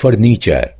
furniture